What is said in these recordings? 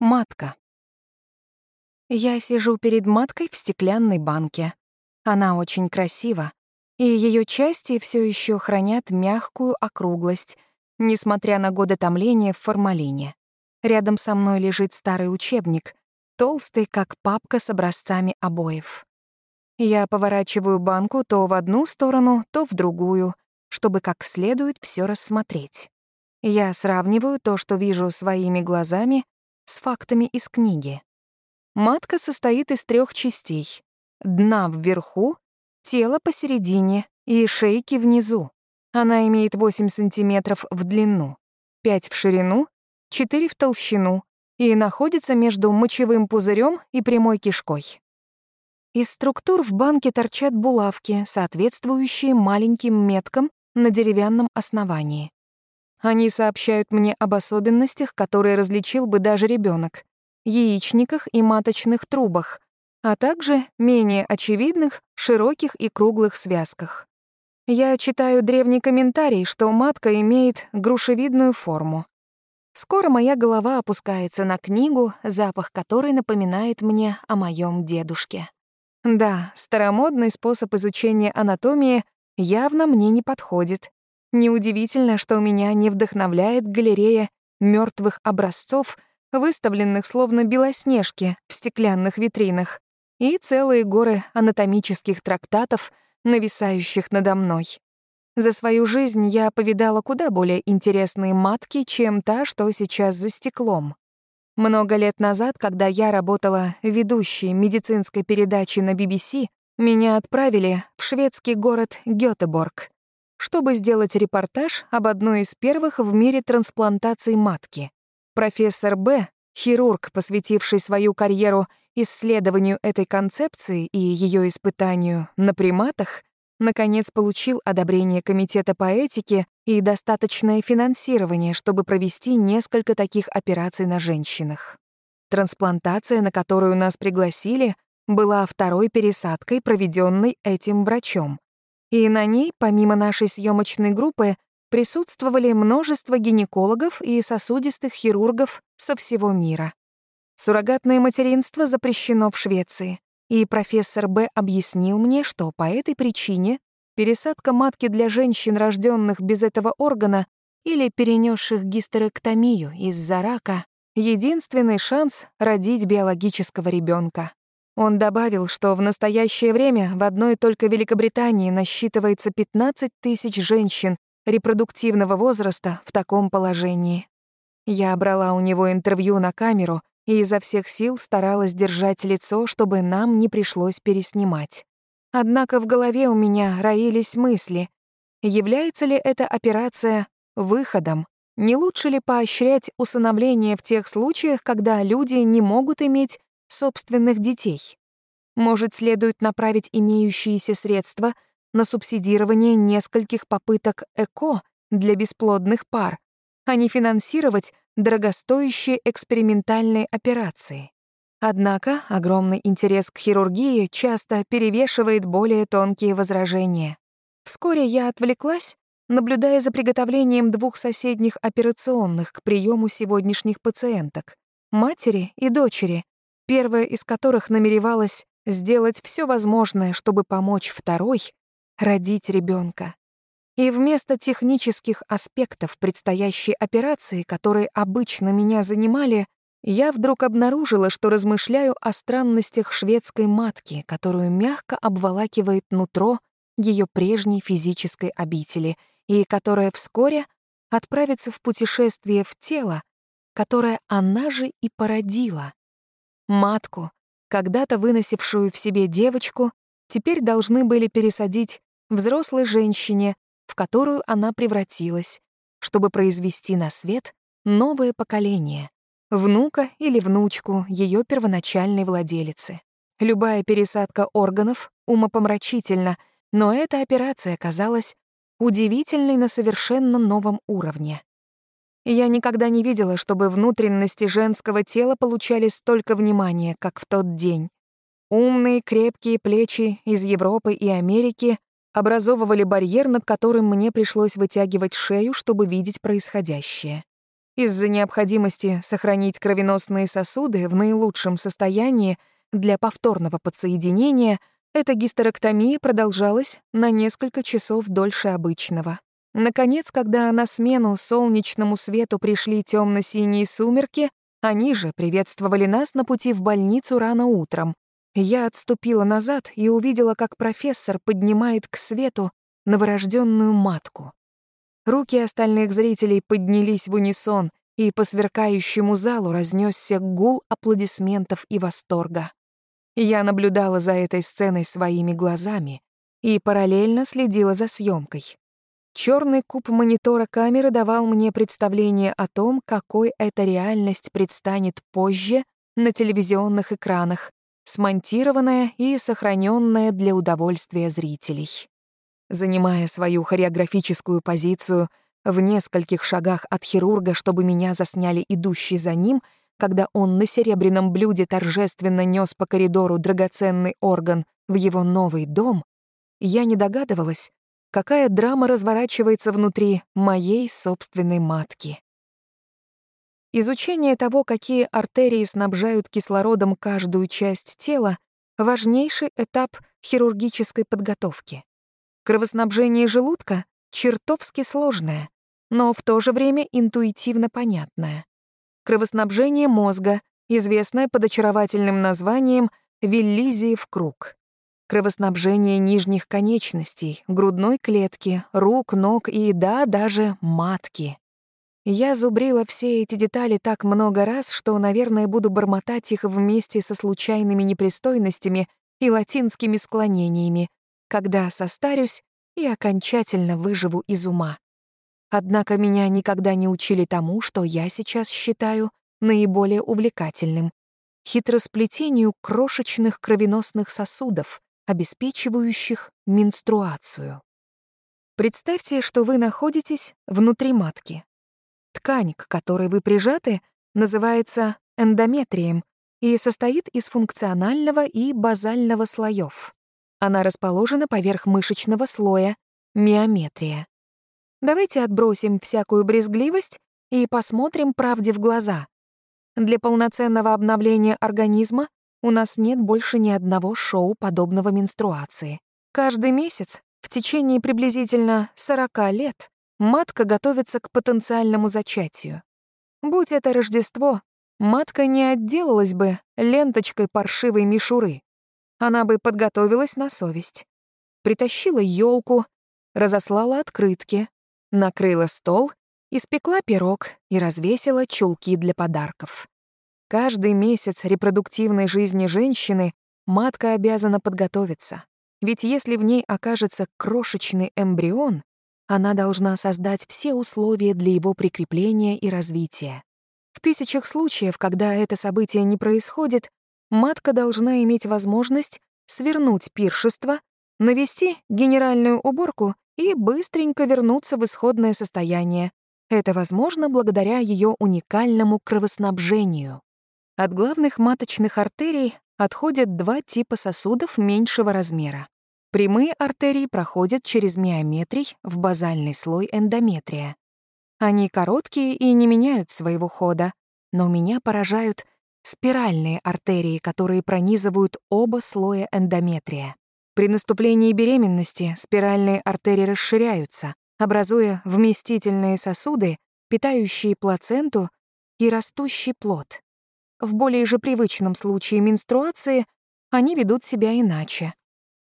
Матка. Я сижу перед маткой в стеклянной банке. Она очень красива, и ее части все еще хранят мягкую округлость, несмотря на годы томления в формалине. Рядом со мной лежит старый учебник, толстый, как папка с образцами обоев. Я поворачиваю банку то в одну сторону, то в другую, чтобы как следует все рассмотреть. Я сравниваю то, что вижу своими глазами, с фактами из книги. Матка состоит из трех частей. Дна вверху, тело посередине и шейки внизу. Она имеет 8 сантиметров в длину, 5 в ширину, 4 в толщину и находится между мочевым пузырем и прямой кишкой. Из структур в банке торчат булавки, соответствующие маленьким меткам на деревянном основании. Они сообщают мне об особенностях, которые различил бы даже ребенок, яичниках и маточных трубах, а также менее очевидных, широких и круглых связках. Я читаю древний комментарий, что матка имеет грушевидную форму. Скоро моя голова опускается на книгу, запах которой напоминает мне о моем дедушке. Да, старомодный способ изучения анатомии явно мне не подходит. Неудивительно, что меня не вдохновляет галерея мертвых образцов, выставленных словно белоснежки в стеклянных витринах, и целые горы анатомических трактатов, нависающих надо мной. За свою жизнь я повидала куда более интересные матки, чем та, что сейчас за стеклом. Много лет назад, когда я работала ведущей медицинской передачи на BBC, меня отправили в шведский город Гётеборг, чтобы сделать репортаж об одной из первых в мире трансплантаций матки. Профессор Б, хирург, посвятивший свою карьеру исследованию этой концепции и ее испытанию на приматах, наконец получил одобрение Комитета по этике и достаточное финансирование, чтобы провести несколько таких операций на женщинах. Трансплантация, на которую нас пригласили, была второй пересадкой, проведенной этим врачом и на ней, помимо нашей съемочной группы, присутствовали множество гинекологов и сосудистых хирургов со всего мира. Суррогатное материнство запрещено в Швеции, и профессор Б. объяснил мне, что по этой причине пересадка матки для женщин, рожденных без этого органа или перенесших гистерэктомию из-за рака, единственный шанс родить биологического ребенка. Он добавил, что в настоящее время в одной только Великобритании насчитывается 15 тысяч женщин репродуктивного возраста в таком положении. Я брала у него интервью на камеру и изо всех сил старалась держать лицо, чтобы нам не пришлось переснимать. Однако в голове у меня роились мысли. Является ли эта операция выходом? Не лучше ли поощрять усыновление в тех случаях, когда люди не могут иметь собственных детей. Может, следует направить имеющиеся средства на субсидирование нескольких попыток ЭКО для бесплодных пар, а не финансировать дорогостоящие экспериментальные операции. Однако огромный интерес к хирургии часто перевешивает более тонкие возражения. Вскоре я отвлеклась, наблюдая за приготовлением двух соседних операционных к приему сегодняшних пациенток — матери и дочери, первая из которых намеревалась сделать все возможное, чтобы помочь второй родить ребенка. И вместо технических аспектов предстоящей операции, которые обычно меня занимали, я вдруг обнаружила, что размышляю о странностях шведской матки, которую мягко обволакивает нутро ее прежней физической обители и которая вскоре отправится в путешествие в тело, которое она же и породила. Матку, когда-то выносившую в себе девочку, теперь должны были пересадить взрослой женщине, в которую она превратилась, чтобы произвести на свет новое поколение, внука или внучку ее первоначальной владелицы. Любая пересадка органов умопомрачительна, но эта операция казалась удивительной на совершенно новом уровне. Я никогда не видела, чтобы внутренности женского тела получали столько внимания, как в тот день. Умные, крепкие плечи из Европы и Америки образовывали барьер, над которым мне пришлось вытягивать шею, чтобы видеть происходящее. Из-за необходимости сохранить кровеносные сосуды в наилучшем состоянии для повторного подсоединения эта гистерэктомия продолжалась на несколько часов дольше обычного. Наконец, когда на смену солнечному свету пришли темно синие сумерки, они же приветствовали нас на пути в больницу рано утром. Я отступила назад и увидела, как профессор поднимает к свету новорожденную матку. Руки остальных зрителей поднялись в унисон, и по сверкающему залу разнесся гул аплодисментов и восторга. Я наблюдала за этой сценой своими глазами и параллельно следила за съемкой. Черный куб монитора камеры давал мне представление о том, какой эта реальность предстанет позже на телевизионных экранах, смонтированная и сохраненная для удовольствия зрителей. Занимая свою хореографическую позицию в нескольких шагах от хирурга, чтобы меня засняли идущий за ним, когда он на серебряном блюде торжественно нес по коридору драгоценный орган в его новый дом, я не догадывалась, какая драма разворачивается внутри моей собственной матки. Изучение того, какие артерии снабжают кислородом каждую часть тела, важнейший этап хирургической подготовки. Кровоснабжение желудка чертовски сложное, но в то же время интуитивно понятное. Кровоснабжение мозга, известное под очаровательным названием Виллизиев круг. Кровоснабжение нижних конечностей, грудной клетки, рук, ног и, да, даже матки. Я зубрила все эти детали так много раз, что, наверное, буду бормотать их вместе со случайными непристойностями и латинскими склонениями, когда состарюсь и окончательно выживу из ума. Однако меня никогда не учили тому, что я сейчас считаю наиболее увлекательным — хитросплетению крошечных кровеносных сосудов, обеспечивающих менструацию. Представьте, что вы находитесь внутри матки. Ткань, к которой вы прижаты, называется эндометрием и состоит из функционального и базального слоев. Она расположена поверх мышечного слоя, миометрия. Давайте отбросим всякую брезгливость и посмотрим правде в глаза. Для полноценного обновления организма у нас нет больше ни одного шоу подобного менструации. Каждый месяц, в течение приблизительно 40 лет, матка готовится к потенциальному зачатию. Будь это Рождество, матка не отделалась бы ленточкой паршивой мишуры. Она бы подготовилась на совесть. Притащила елку, разослала открытки, накрыла стол, испекла пирог и развесила чулки для подарков. Каждый месяц репродуктивной жизни женщины матка обязана подготовиться. Ведь если в ней окажется крошечный эмбрион, она должна создать все условия для его прикрепления и развития. В тысячах случаев, когда это событие не происходит, матка должна иметь возможность свернуть пиршество, навести генеральную уборку и быстренько вернуться в исходное состояние. Это возможно благодаря ее уникальному кровоснабжению. От главных маточных артерий отходят два типа сосудов меньшего размера. Прямые артерии проходят через миометрий в базальный слой эндометрия. Они короткие и не меняют своего хода, но меня поражают спиральные артерии, которые пронизывают оба слоя эндометрия. При наступлении беременности спиральные артерии расширяются, образуя вместительные сосуды, питающие плаценту и растущий плод. В более же привычном случае менструации они ведут себя иначе.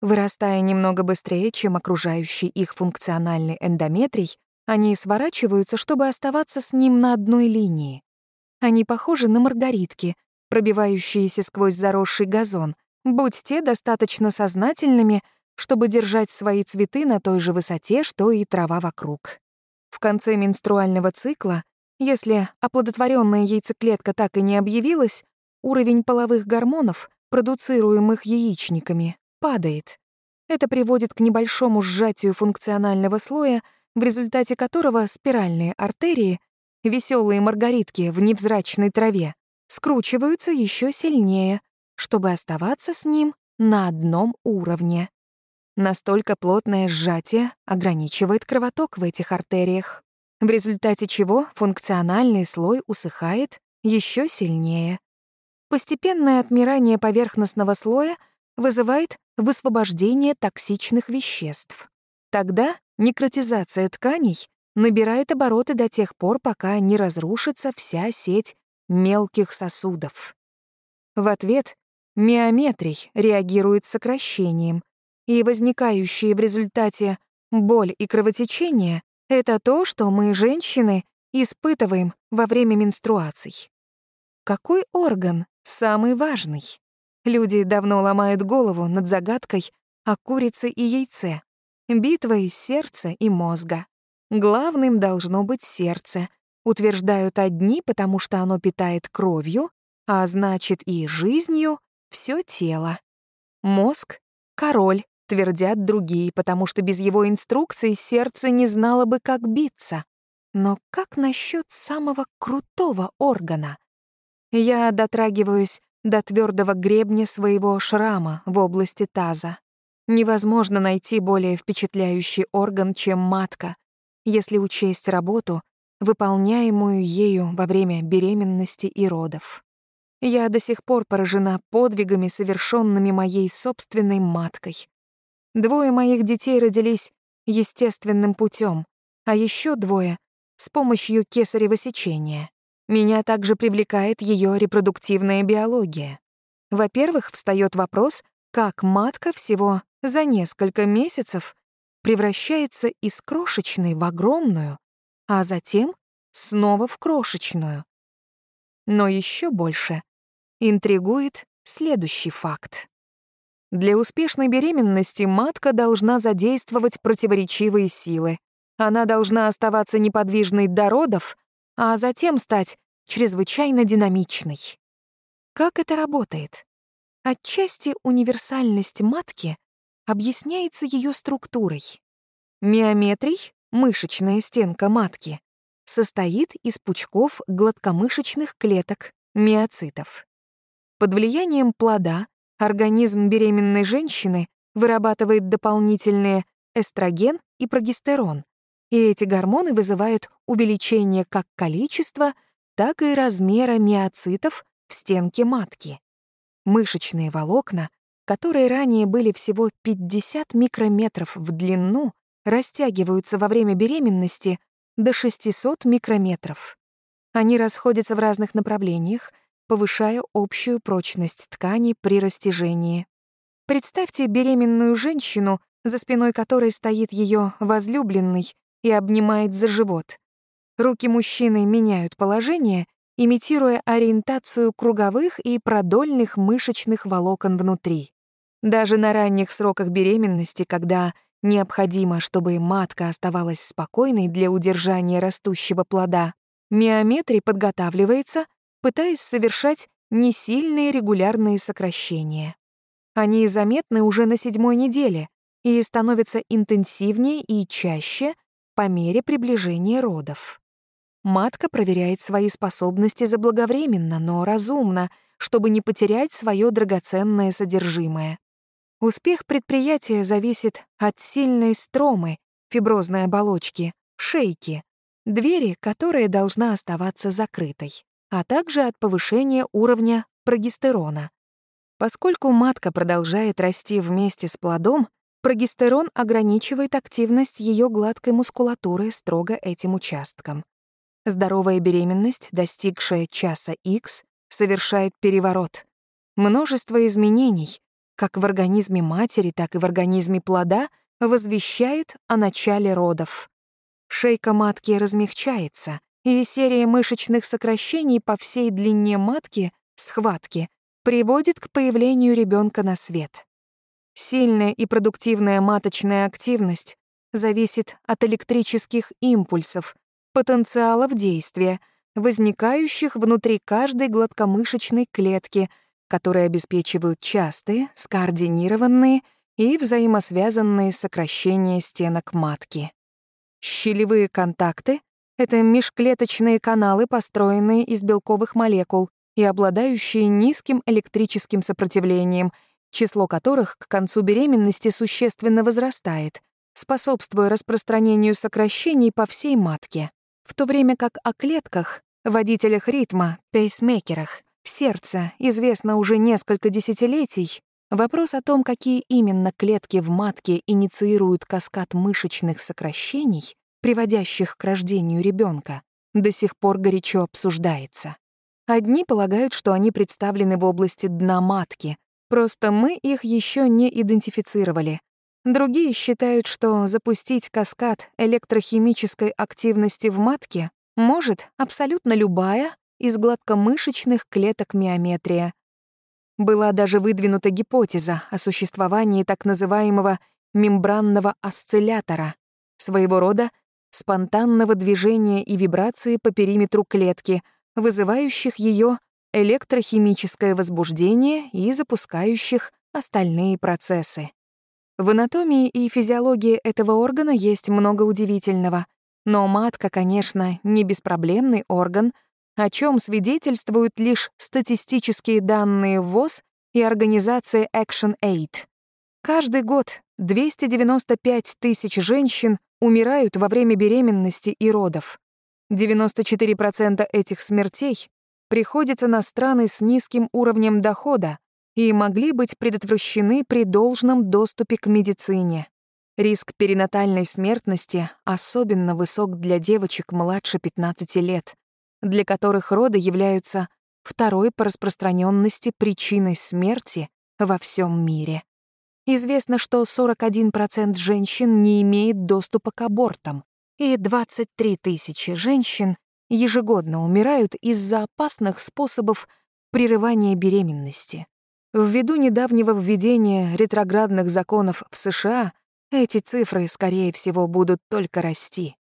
Вырастая немного быстрее, чем окружающий их функциональный эндометрий, они сворачиваются, чтобы оставаться с ним на одной линии. Они похожи на маргаритки, пробивающиеся сквозь заросший газон, будь те достаточно сознательными, чтобы держать свои цветы на той же высоте, что и трава вокруг. В конце менструального цикла, если оплодотворенная яйцеклетка так и не объявилась, уровень половых гормонов, продуцируемых яичниками, падает. Это приводит к небольшому сжатию функционального слоя, в результате которого спиральные артерии веселые маргаритки в невзрачной траве, скручиваются еще сильнее, чтобы оставаться с ним на одном уровне. Настолько плотное сжатие ограничивает кровоток в этих артериях. В результате чего функциональный слой усыхает еще сильнее. Постепенное отмирание поверхностного слоя вызывает высвобождение токсичных веществ. Тогда некротизация тканей набирает обороты до тех пор, пока не разрушится вся сеть мелких сосудов. В ответ миометрий реагирует сокращением, и возникающие в результате боль и кровотечение — это то, что мы, женщины, испытываем во время менструаций. Какой орган самый важный? Люди давно ломают голову над загадкой о курице и яйце. Битва из сердца и мозга. Главным должно быть сердце, утверждают одни, потому что оно питает кровью, а значит и жизнью все тело. Мозг — король, твердят другие, потому что без его инструкций сердце не знало бы, как биться. Но как насчет самого крутого органа? Я дотрагиваюсь до твердого гребня своего шрама в области таза. Невозможно найти более впечатляющий орган, чем матка, если учесть работу, выполняемую ею во время беременности и родов. Я до сих пор поражена подвигами, совершенными моей собственной маткой. Двое моих детей родились естественным путем, а еще двое — с помощью кесарево сечения. Меня также привлекает ее репродуктивная биология. Во-первых, встает вопрос, как матка всего за несколько месяцев превращается из крошечной в огромную, а затем снова в крошечную. Но еще больше интригует следующий факт. Для успешной беременности матка должна задействовать противоречивые силы. Она должна оставаться неподвижной до родов, а затем стать чрезвычайно динамичной. Как это работает? Отчасти универсальность матки объясняется ее структурой. Миометрий, мышечная стенка матки, состоит из пучков гладкомышечных клеток, миоцитов. Под влиянием плода организм беременной женщины вырабатывает дополнительные эстроген и прогестерон, и эти гормоны вызывают увеличение как количества, так и размера миоцитов в стенке матки. Мышечные волокна, которые ранее были всего 50 микрометров в длину, растягиваются во время беременности до 600 микрометров. Они расходятся в разных направлениях, повышая общую прочность ткани при растяжении. Представьте беременную женщину, за спиной которой стоит ее возлюбленный и обнимает за живот. Руки мужчины меняют положение, имитируя ориентацию круговых и продольных мышечных волокон внутри. Даже на ранних сроках беременности, когда необходимо, чтобы матка оставалась спокойной для удержания растущего плода, миометрий подготавливается пытаясь совершать несильные регулярные сокращения. Они заметны уже на седьмой неделе и становятся интенсивнее и чаще по мере приближения родов. Матка проверяет свои способности заблаговременно, но разумно, чтобы не потерять свое драгоценное содержимое. Успех предприятия зависит от сильной стромы, фиброзной оболочки, шейки, двери, которая должна оставаться закрытой а также от повышения уровня прогестерона. Поскольку матка продолжает расти вместе с плодом, прогестерон ограничивает активность ее гладкой мускулатуры строго этим участком. Здоровая беременность, достигшая часа X, совершает переворот. Множество изменений, как в организме матери, так и в организме плода, возвещает о начале родов. Шейка матки размягчается, и серия мышечных сокращений по всей длине матки, схватки, приводит к появлению ребенка на свет. Сильная и продуктивная маточная активность зависит от электрических импульсов, потенциалов действия, возникающих внутри каждой гладкомышечной клетки, которые обеспечивают частые, скоординированные и взаимосвязанные сокращения стенок матки. Щелевые контакты это межклеточные каналы, построенные из белковых молекул и обладающие низким электрическим сопротивлением, число которых к концу беременности существенно возрастает, способствуя распространению сокращений по всей матке. В то время как о клетках, водителях ритма, пейсмейкерах, в сердце известно уже несколько десятилетий, вопрос о том, какие именно клетки в матке инициируют каскад мышечных сокращений, приводящих к рождению ребенка, до сих пор горячо обсуждается. Одни полагают, что они представлены в области дна матки, просто мы их еще не идентифицировали. Другие считают, что запустить каскад электрохимической активности в матке может абсолютно любая из гладкомышечных клеток миометрия. Была даже выдвинута гипотеза о существовании так называемого мембранного осциллятора, своего рода спонтанного движения и вибрации по периметру клетки, вызывающих ее электрохимическое возбуждение и запускающих остальные процессы. В анатомии и физиологии этого органа есть много удивительного, но матка, конечно, не беспроблемный орган, о чем свидетельствуют лишь статистические данные ВОЗ и организации ActionAid. Каждый год 295 тысяч женщин умирают во время беременности и родов. 94% этих смертей приходится на страны с низким уровнем дохода и могли быть предотвращены при должном доступе к медицине. Риск перинатальной смертности особенно высок для девочек младше 15 лет, для которых роды являются второй по распространенности причиной смерти во всем мире. Известно, что 41% женщин не имеет доступа к абортам, и 23 тысячи женщин ежегодно умирают из-за опасных способов прерывания беременности. Ввиду недавнего введения ретроградных законов в США эти цифры, скорее всего, будут только расти.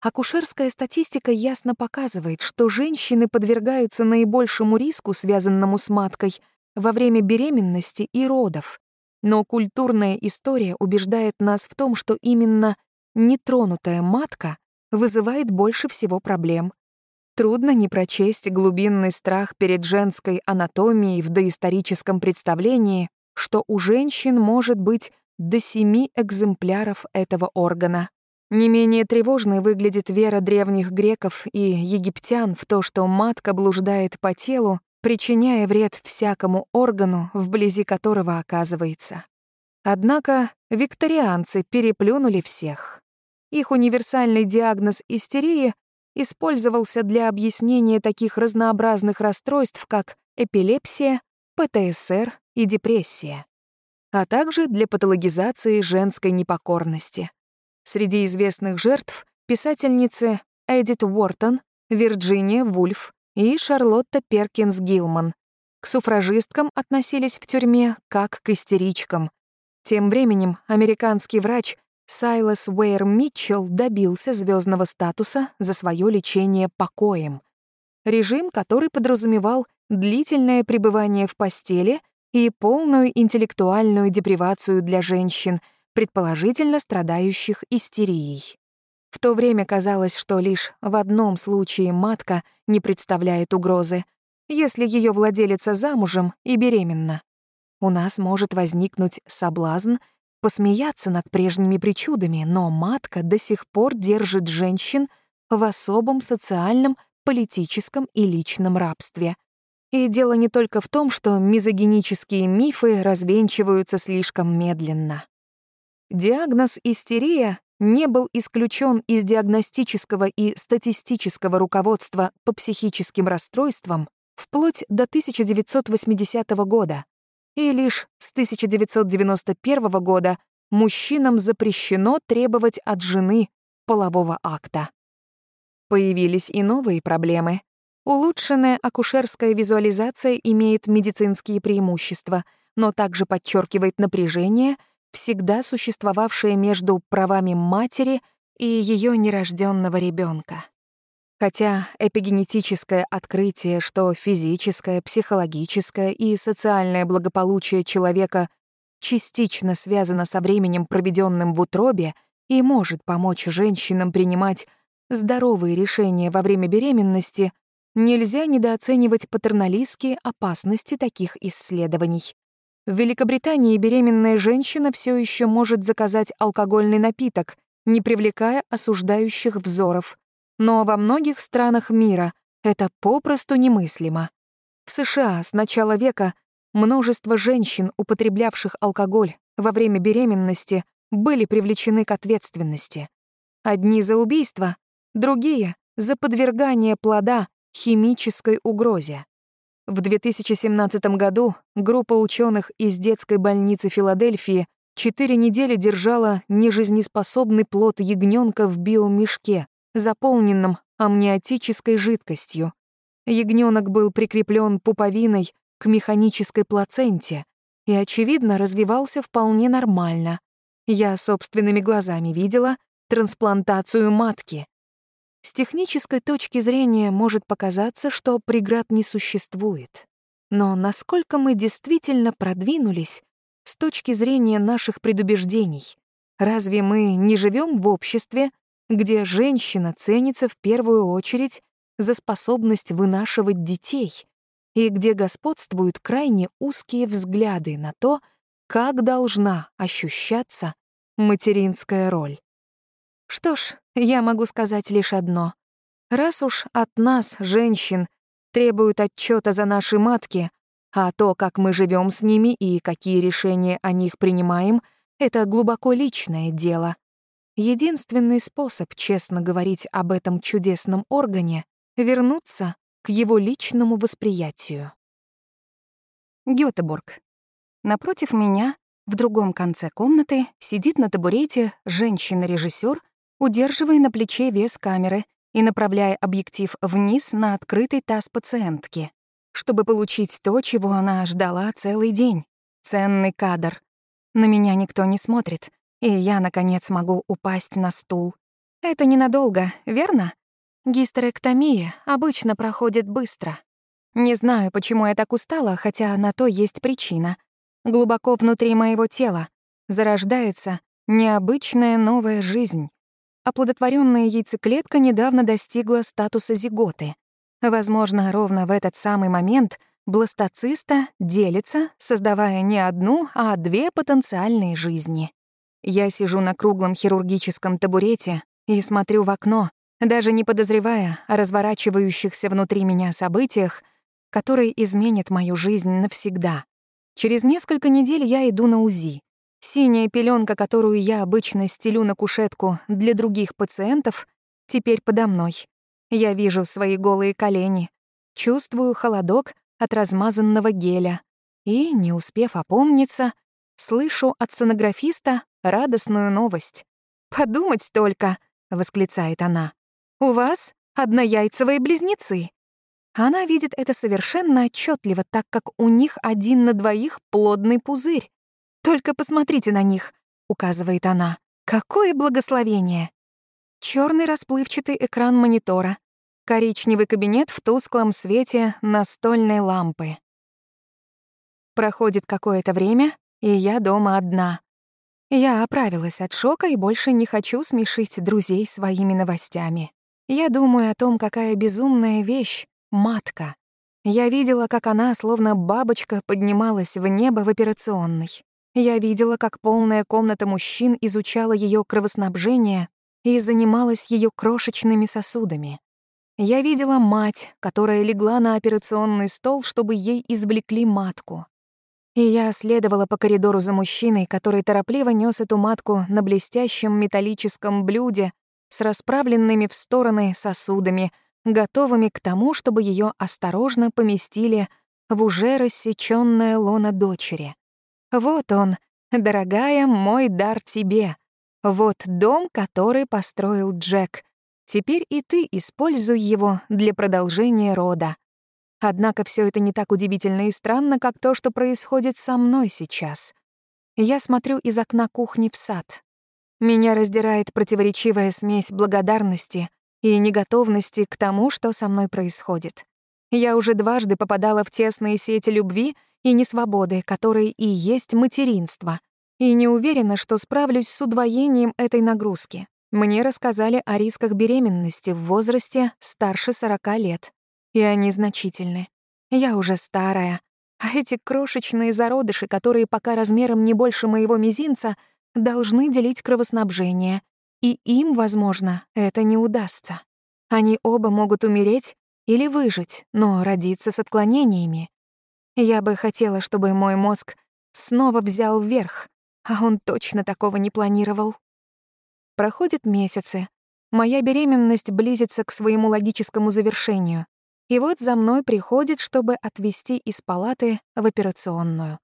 Акушерская статистика ясно показывает, что женщины подвергаются наибольшему риску, связанному с маткой, во время беременности и родов. Но культурная история убеждает нас в том, что именно нетронутая матка вызывает больше всего проблем. Трудно не прочесть глубинный страх перед женской анатомией в доисторическом представлении, что у женщин может быть до семи экземпляров этого органа. Не менее тревожной выглядит вера древних греков и египтян в то, что матка блуждает по телу, причиняя вред всякому органу, вблизи которого оказывается. Однако викторианцы переплюнули всех. Их универсальный диагноз истерии использовался для объяснения таких разнообразных расстройств, как эпилепсия, ПТСР и депрессия, а также для патологизации женской непокорности. Среди известных жертв — писательницы Эдит Уортон, Вирджиния Вульф и Шарлотта Перкинс Гилман. К суфражисткам относились в тюрьме как к истеричкам. Тем временем американский врач Сайлас Уэйр Митчелл добился звездного статуса за свое лечение покоем. Режим, который подразумевал длительное пребывание в постели и полную интеллектуальную депривацию для женщин, предположительно страдающих истерией. В то время казалось, что лишь в одном случае матка не представляет угрозы, если ее владелица замужем и беременна. У нас может возникнуть соблазн посмеяться над прежними причудами, но матка до сих пор держит женщин в особом социальном, политическом и личном рабстве. И дело не только в том, что мизогинические мифы развенчиваются слишком медленно. Диагноз истерия не был исключен из диагностического и статистического руководства по психическим расстройствам вплоть до 1980 года, и лишь с 1991 года мужчинам запрещено требовать от жены полового акта. Появились и новые проблемы. Улучшенная акушерская визуализация имеет медицинские преимущества, но также подчеркивает напряжение, всегда существовавшее между правами матери и ее нерожденного ребенка. Хотя эпигенетическое открытие, что физическое, психологическое и социальное благополучие человека частично связано со временем, проведенным в утробе, и может помочь женщинам принимать здоровые решения во время беременности, нельзя недооценивать патерналистские опасности таких исследований. В Великобритании беременная женщина все еще может заказать алкогольный напиток, не привлекая осуждающих взоров — но во многих странах мира это попросту немыслимо. В США с начала века множество женщин, употреблявших алкоголь во время беременности, были привлечены к ответственности. Одни за убийство, другие — за подвергание плода химической угрозе. В 2017 году группа ученых из детской больницы Филадельфии четыре недели держала нежизнеспособный плод ягненка в биомешке, заполненном амниотической жидкостью. Ягненок был прикреплен пуповиной к механической плаценте и, очевидно, развивался вполне нормально. Я собственными глазами видела трансплантацию матки. С технической точки зрения может показаться, что преград не существует. Но насколько мы действительно продвинулись с точки зрения наших предубеждений? Разве мы не живем в обществе, где женщина ценится в первую очередь за способность вынашивать детей, и где господствуют крайне узкие взгляды на то, как должна ощущаться материнская роль? Что ж, я могу сказать лишь одно. Раз уж от нас, женщин, требуют отчета за наши матки, а то, как мы живем с ними и какие решения о них принимаем, это глубоко личное дело. Единственный способ честно говорить об этом чудесном органе — вернуться к его личному восприятию. Гётеборг. Напротив меня, в другом конце комнаты, сидит на табурете женщина-режиссер удерживая на плече вес камеры и направляя объектив вниз на открытый таз пациентки, чтобы получить то, чего она ждала целый день. Ценный кадр. На меня никто не смотрит, и я, наконец, могу упасть на стул. Это ненадолго, верно? Гистерэктомия обычно проходит быстро. Не знаю, почему я так устала, хотя на то есть причина. Глубоко внутри моего тела зарождается необычная новая жизнь, оплодотворенная яйцеклетка недавно достигла статуса зиготы. Возможно, ровно в этот самый момент бластоциста делится, создавая не одну, а две потенциальные жизни. Я сижу на круглом хирургическом табурете и смотрю в окно, даже не подозревая о разворачивающихся внутри меня событиях, которые изменят мою жизнь навсегда. Через несколько недель я иду на УЗИ. Синяя пеленка, которую я обычно стелю на кушетку для других пациентов, теперь подо мной. Я вижу свои голые колени, чувствую холодок от размазанного геля и, не успев опомниться, слышу от сонографиста радостную новость. «Подумать только!» — восклицает она. «У вас однояйцевые близнецы!» Она видит это совершенно отчетливо, так как у них один на двоих плодный пузырь. «Только посмотрите на них», — указывает она. «Какое благословение!» Черный расплывчатый экран монитора, коричневый кабинет в тусклом свете настольной лампы. Проходит какое-то время, и я дома одна. Я оправилась от шока и больше не хочу смешить друзей своими новостями. Я думаю о том, какая безумная вещь — матка. Я видела, как она, словно бабочка, поднималась в небо в операционной. Я видела, как полная комната мужчин изучала ее кровоснабжение и занималась ее крошечными сосудами. Я видела мать, которая легла на операционный стол, чтобы ей извлекли матку. И я следовала по коридору за мужчиной, который торопливо нес эту матку на блестящем металлическом блюде с расправленными в стороны сосудами, готовыми к тому, чтобы ее осторожно поместили в уже рассечённое лоно дочери. Вот он, дорогая, мой дар тебе. Вот дом, который построил Джек. Теперь и ты используй его для продолжения рода. Однако все это не так удивительно и странно, как то, что происходит со мной сейчас. Я смотрю из окна кухни в сад. Меня раздирает противоречивая смесь благодарности и неготовности к тому, что со мной происходит. Я уже дважды попадала в тесные сети любви — и несвободы, которые и есть материнство. И не уверена, что справлюсь с удвоением этой нагрузки. Мне рассказали о рисках беременности в возрасте старше 40 лет. И они значительны. Я уже старая. А эти крошечные зародыши, которые пока размером не больше моего мизинца, должны делить кровоснабжение. И им, возможно, это не удастся. Они оба могут умереть или выжить, но родиться с отклонениями. Я бы хотела, чтобы мой мозг снова взял вверх, а он точно такого не планировал. Проходят месяцы. Моя беременность близится к своему логическому завершению. И вот за мной приходит, чтобы отвезти из палаты в операционную.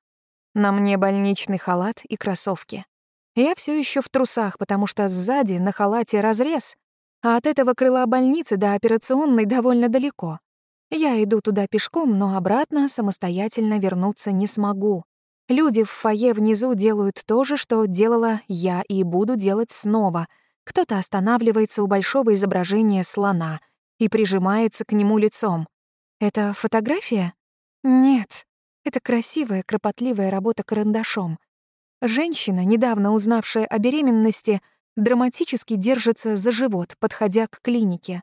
На мне больничный халат и кроссовки. Я все еще в трусах, потому что сзади на халате разрез, а от этого крыла больницы до операционной довольно далеко. Я иду туда пешком, но обратно самостоятельно вернуться не смогу. Люди в фойе внизу делают то же, что делала я и буду делать снова. Кто-то останавливается у большого изображения слона и прижимается к нему лицом. Это фотография? Нет. Это красивая, кропотливая работа карандашом. Женщина, недавно узнавшая о беременности, драматически держится за живот, подходя к клинике.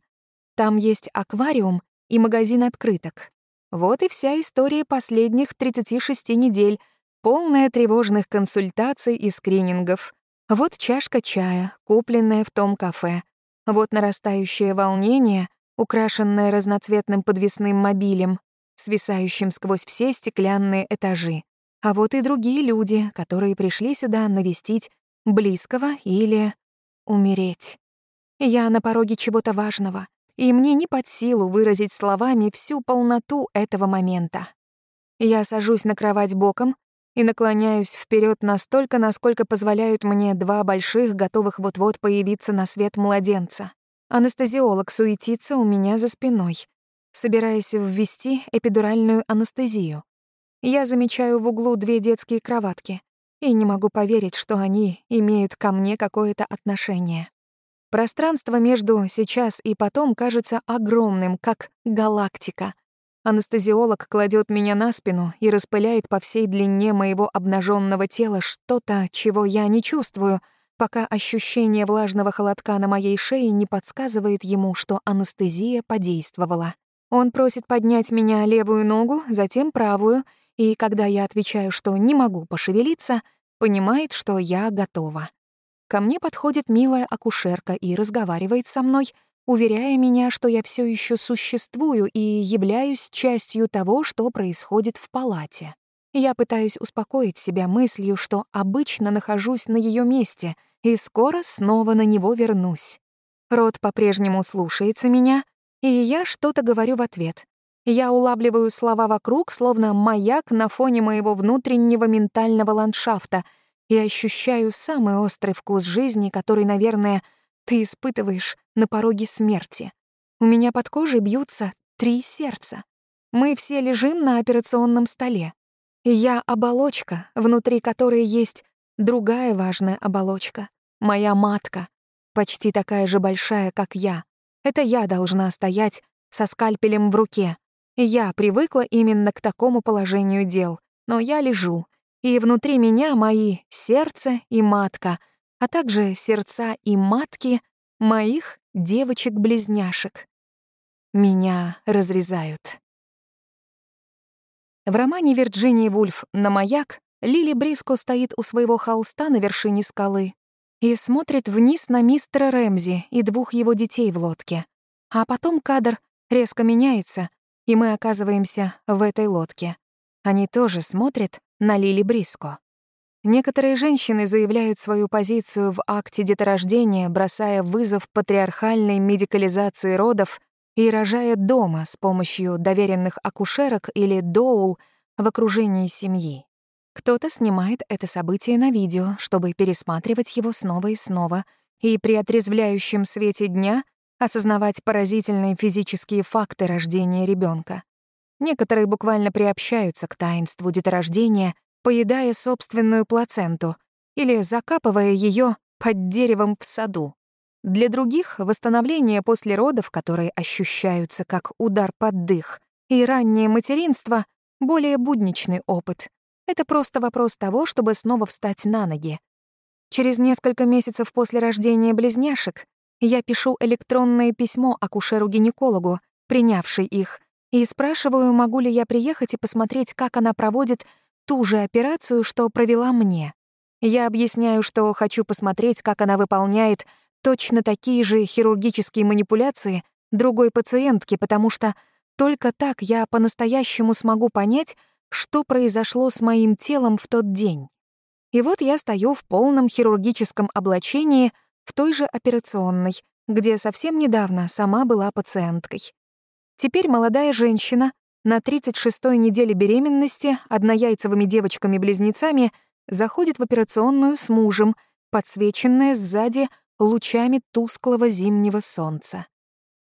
Там есть аквариум и магазин открыток. Вот и вся история последних 36 недель — полная тревожных консультаций и скринингов. Вот чашка чая, купленная в том кафе. Вот нарастающее волнение, украшенное разноцветным подвесным мобилем, свисающим сквозь все стеклянные этажи. А вот и другие люди, которые пришли сюда навестить близкого или умереть. Я на пороге чего-то важного, и мне не под силу выразить словами всю полноту этого момента. Я сажусь на кровать боком, и наклоняюсь вперед настолько, насколько позволяют мне два больших, готовых вот-вот появиться на свет младенца. Анестезиолог суетится у меня за спиной, собираясь ввести эпидуральную анестезию. Я замечаю в углу две детские кроватки и не могу поверить, что они имеют ко мне какое-то отношение. Пространство между сейчас и потом кажется огромным, как галактика — Анестезиолог кладет меня на спину и распыляет по всей длине моего обнаженного тела что-то, чего я не чувствую, пока ощущение влажного холодка на моей шее не подсказывает ему, что анестезия подействовала. Он просит поднять меня левую ногу, затем правую, и когда я отвечаю, что не могу пошевелиться, понимает, что я готова. Ко мне подходит милая акушерка и разговаривает со мной — уверяя меня, что я все еще существую и являюсь частью того, что происходит в палате. Я пытаюсь успокоить себя мыслью, что обычно нахожусь на ее месте и скоро снова на него вернусь. Рот по-прежнему слушается меня, и я что-то говорю в ответ. Я улавливаю слова вокруг, словно маяк на фоне моего внутреннего ментального ландшафта, и ощущаю самый острый вкус жизни, который, наверное, ты испытываешь на пороге смерти. У меня под кожей бьются три сердца. Мы все лежим на операционном столе. Я оболочка, внутри которой есть другая важная оболочка. Моя матка, почти такая же большая, как я. Это я должна стоять со скальпелем в руке. Я привыкла именно к такому положению дел. Но я лежу, и внутри меня мои сердце и матка — а также сердца и матки моих девочек-близняшек. Меня разрезают. В романе Вирджинии Вульф «На маяк» Лили Бриско стоит у своего холста на вершине скалы и смотрит вниз на мистера Рэмзи и двух его детей в лодке. А потом кадр резко меняется, и мы оказываемся в этой лодке. Они тоже смотрят на Лили Бриско. Некоторые женщины заявляют свою позицию в акте деторождения, бросая вызов патриархальной медикализации родов и рожая дома с помощью доверенных акушерок или доул в окружении семьи. Кто-то снимает это событие на видео, чтобы пересматривать его снова и снова, и при отрезвляющем свете дня осознавать поразительные физические факты рождения ребенка. Некоторые буквально приобщаются к таинству деторождения — поедая собственную плаценту или закапывая ее под деревом в саду. Для других — восстановление после родов, которые ощущаются как удар под дых, и раннее материнство — более будничный опыт. Это просто вопрос того, чтобы снова встать на ноги. Через несколько месяцев после рождения близняшек я пишу электронное письмо акушеру-гинекологу, принявшей их, и спрашиваю, могу ли я приехать и посмотреть, как она проводит ту же операцию, что провела мне. Я объясняю, что хочу посмотреть, как она выполняет точно такие же хирургические манипуляции, другой пациентки, потому что только так я по-настоящему смогу понять, что произошло с моим телом в тот день. И вот я стою в полном хирургическом облачении в той же операционной, где совсем недавно сама была пациенткой. Теперь молодая женщина на 36-й неделе беременности однояйцевыми девочками-близнецами заходит в операционную с мужем, подсвеченная сзади лучами тусклого зимнего солнца.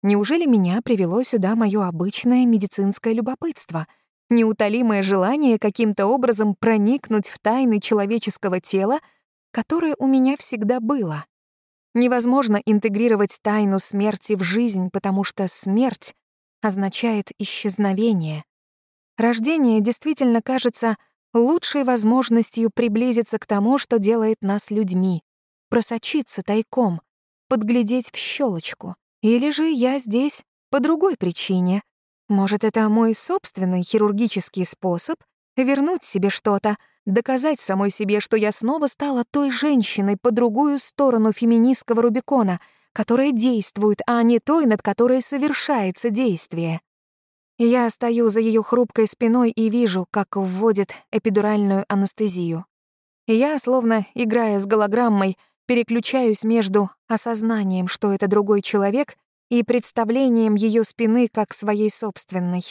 Неужели меня привело сюда мое обычное медицинское любопытство, неутолимое желание каким-то образом проникнуть в тайны человеческого тела, которое у меня всегда было? Невозможно интегрировать тайну смерти в жизнь, потому что смерть означает исчезновение. Рождение действительно кажется лучшей возможностью приблизиться к тому, что делает нас людьми, просочиться тайком, подглядеть в щелочку. Или же я здесь по другой причине. Может, это мой собственный хирургический способ вернуть себе что-то, доказать самой себе, что я снова стала той женщиной по другую сторону феминистского Рубикона, которая действует, а не той, над которой совершается действие. Я стою за ее хрупкой спиной и вижу, как вводит эпидуральную анестезию. Я, словно играя с голограммой, переключаюсь между осознанием, что это другой человек, и представлением ее спины как своей собственной.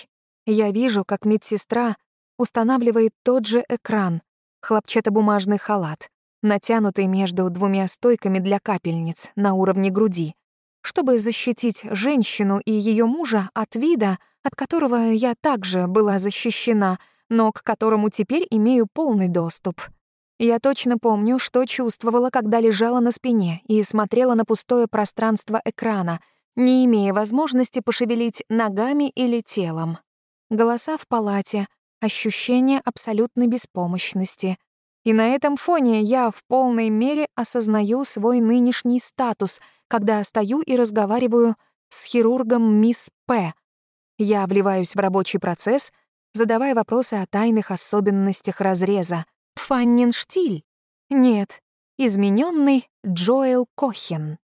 Я вижу, как медсестра устанавливает тот же экран, хлопчатобумажный халат, натянутый между двумя стойками для капельниц на уровне груди, чтобы защитить женщину и ее мужа от вида, от которого я также была защищена, но к которому теперь имею полный доступ. Я точно помню, что чувствовала, когда лежала на спине и смотрела на пустое пространство экрана, не имея возможности пошевелить ногами или телом. Голоса в палате, ощущение абсолютной беспомощности. И на этом фоне я в полной мере осознаю свой нынешний статус, когда стою и разговариваю с хирургом мисс П. Я вливаюсь в рабочий процесс, задавая вопросы о тайных особенностях разреза — Фаннинштиль? Нет, измененный Джоэл Кохен.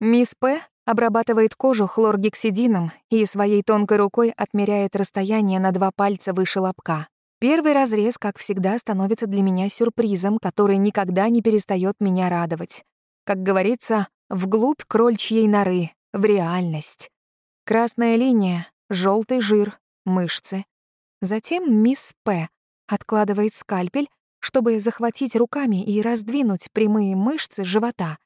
Мисс П. обрабатывает кожу хлоргексидином и своей тонкой рукой отмеряет расстояние на два пальца выше лобка. Первый разрез, как всегда, становится для меня сюрпризом, который никогда не перестает меня радовать. Как говорится, вглубь крольчьей норы, в реальность. Красная линия, желтый жир, мышцы. Затем мисс П. откладывает скальпель чтобы захватить руками и раздвинуть прямые мышцы живота.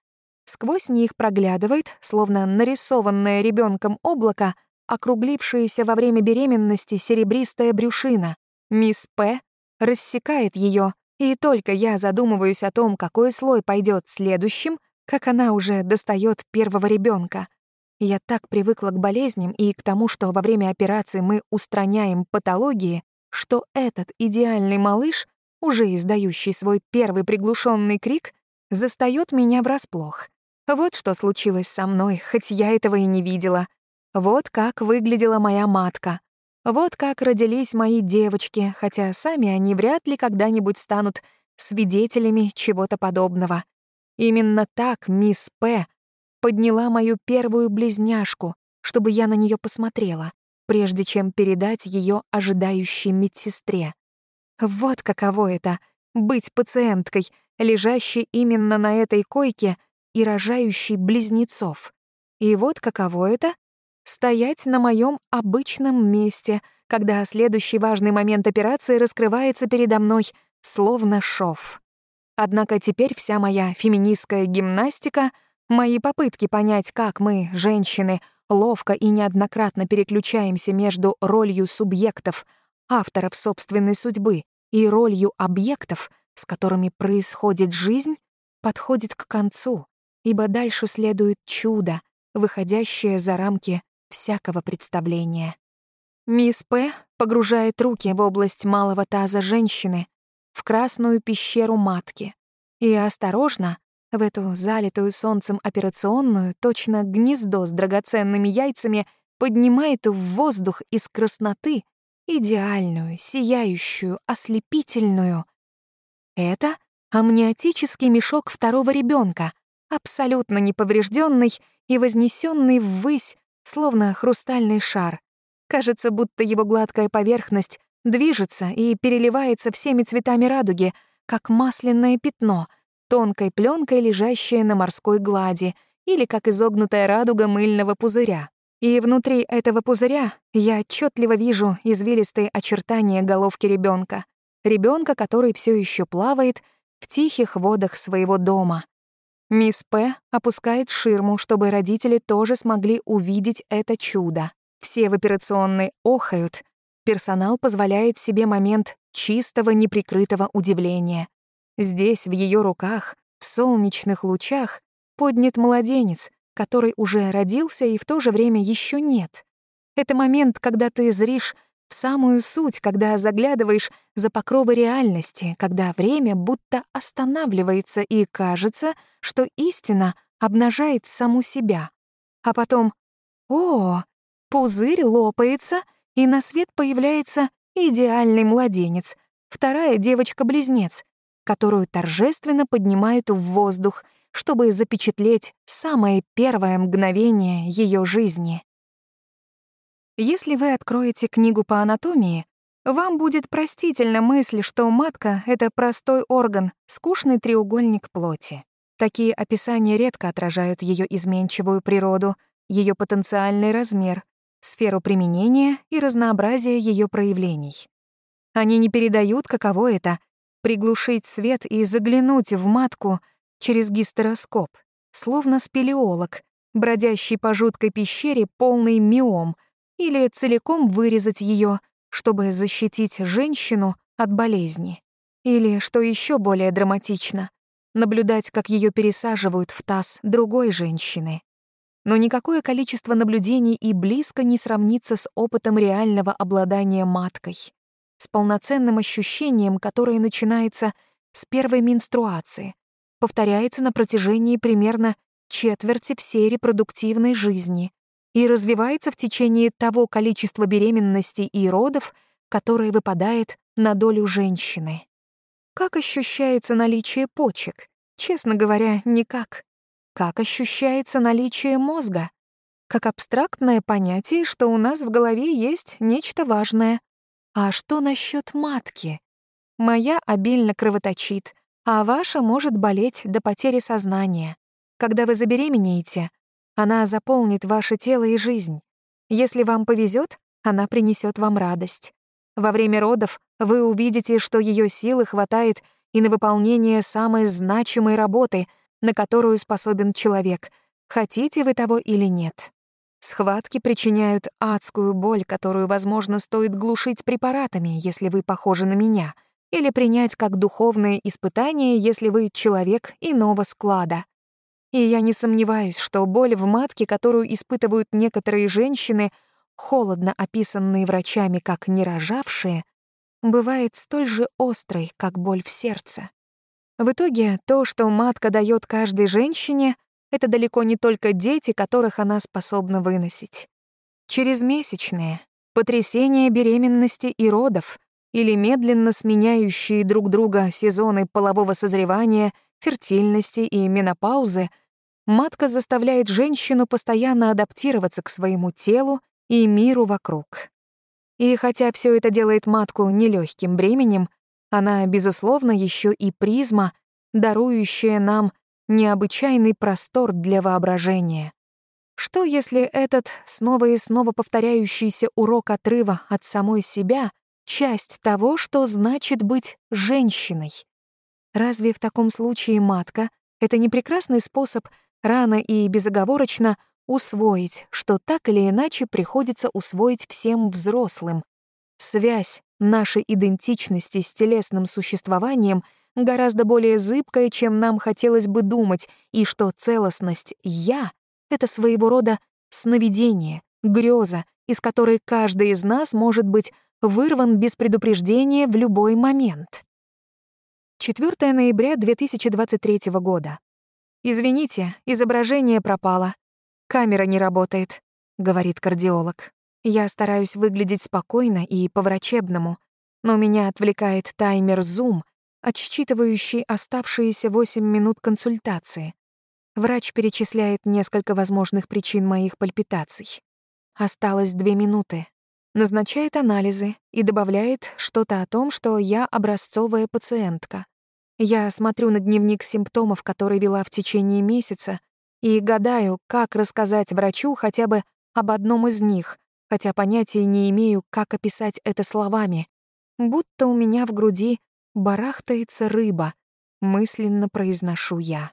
Сквозь них проглядывает, словно нарисованное ребенком облако, округлившееся во время беременности серебристая брюшина. Мисс П. рассекает ее, и только я задумываюсь о том, какой слой пойдет следующим, как она уже достает первого ребенка. Я так привыкла к болезням и к тому, что во время операции мы устраняем патологии, что этот идеальный малыш уже издающий свой первый приглушенный крик, застаёт меня врасплох. Вот что случилось со мной, хоть я этого и не видела. Вот как выглядела моя матка. Вот как родились мои девочки, хотя сами они вряд ли когда-нибудь станут свидетелями чего-то подобного. Именно так мисс П. подняла мою первую близняшку, чтобы я на нее посмотрела, прежде чем передать ее ожидающей медсестре. Вот каково это — быть пациенткой, лежащей именно на этой койке и рожающей близнецов. И вот каково это — стоять на моем обычном месте, когда следующий важный момент операции раскрывается передо мной, словно шов. Однако теперь вся моя феминистская гимнастика, мои попытки понять, как мы, женщины, ловко и неоднократно переключаемся между ролью субъектов — авторов собственной судьбы и ролью объектов, с которыми происходит жизнь, подходит к концу, ибо дальше следует чудо, выходящее за рамки всякого представления. Мисс П. погружает руки в область малого таза женщины, в красную пещеру матки, и осторожно, в эту залитую солнцем операционную, точно гнездо с драгоценными яйцами, поднимает в воздух из красноты идеальную, сияющую, ослепительную. Это амниотический мешок второго ребенка, абсолютно неповрежденный и вознесенный ввысь словно хрустальный шар. Кажется, будто его гладкая поверхность движется и переливается всеми цветами радуги, как масляное пятно, тонкой пленкой, лежащее на морской глади, или как изогнутая радуга мыльного пузыря. И внутри этого пузыря я отчетливо вижу извилистые очертания головки ребенка, ребенка, который все еще плавает в тихих водах своего дома. Мисс П. опускает ширму, чтобы родители тоже смогли увидеть это чудо. Все в операционной охают. Персонал позволяет себе момент чистого неприкрытого удивления. Здесь, в ее руках, в солнечных лучах, поднят младенец, который уже родился и в то же время еще нет. Это момент, когда ты зришь в самую суть, когда заглядываешь за покровы реальности, когда время будто останавливается и кажется, что истина обнажает саму себя. А потом «О, пузырь лопается, и на свет появляется идеальный младенец, вторая девочка-близнец, которую торжественно поднимают в воздух — чтобы запечатлеть самое первое мгновение ее жизни. Если вы откроете книгу по анатомии, вам будет простительна мысль, что матка — это простой орган, скучный треугольник плоти. Такие описания редко отражают ее изменчивую природу, ее потенциальный размер, сферу применения и разнообразие ее проявлений. Они не передают, каково это — приглушить свет и заглянуть в матку — через гистероскоп, словно спелеолог, бродящий по жуткой пещере полный миом, или целиком вырезать ее, чтобы защитить женщину от болезни. Или, что еще более драматично, наблюдать, как ее пересаживают в таз другой женщины. Но никакое количество наблюдений и близко не сравнится с опытом реального обладания маткой, с полноценным ощущением, которое начинается с первой менструации, повторяется на протяжении примерно четверти всей репродуктивной жизни и развивается в течение того количества беременностей и родов, которое выпадает на долю женщины. Как ощущается наличие почек? Честно говоря, никак. Как ощущается наличие мозга? Как абстрактное понятие, что у нас в голове есть нечто важное. А что насчет матки? Моя обильно кровоточит, а ваша может болеть до потери сознания. Когда вы забеременеете, она заполнит ваше тело и жизнь. Если вам повезет, она принесет вам радость. Во время родов вы увидите, что ее силы хватает и на выполнение самой значимой работы, на которую способен человек, хотите вы того или нет. Схватки причиняют адскую боль, которую, возможно, стоит глушить препаратами, если вы похожи на меня — или принять как духовное испытание, если вы человек иного склада. И я не сомневаюсь, что боль в матке, которую испытывают некоторые женщины, холодно описанные врачами как нерожавшие, бывает столь же острой, как боль в сердце. В итоге то, что матка дает каждой женщине, это далеко не только дети, которых она способна выносить. Через месячные, потрясение беременности и родов, или медленно сменяющие друг друга сезоны полового созревания, фертильности и менопаузы, матка заставляет женщину постоянно адаптироваться к своему телу и миру вокруг. И хотя все это делает матку нелегким бременем, она, безусловно, еще и призма, дарующая нам необычайный простор для воображения. Что если этот снова и снова повторяющийся урок отрыва от самой себя часть того, что значит быть женщиной. Разве в таком случае матка — это не прекрасный способ рано и безоговорочно усвоить, что так или иначе приходится усвоить всем взрослым? Связь нашей идентичности с телесным существованием гораздо более зыбкая, чем нам хотелось бы думать, и что целостность «я» — это своего рода сновидение, греза, из которой каждый из нас может быть вырван без предупреждения в любой момент. 4 ноября 2023 года. «Извините, изображение пропало. Камера не работает», — говорит кардиолог. Я стараюсь выглядеть спокойно и по-врачебному, но меня отвлекает таймер Zoom, отсчитывающий оставшиеся 8 минут консультации. Врач перечисляет несколько возможных причин моих пальпитаций. Осталось две минуты. Назначает анализы и добавляет что-то о том, что я образцовая пациентка. Я смотрю на дневник симптомов, который вела в течение месяца, и гадаю, как рассказать врачу хотя бы об одном из них, хотя понятия не имею, как описать это словами. Будто у меня в груди барахтается рыба, мысленно произношу я.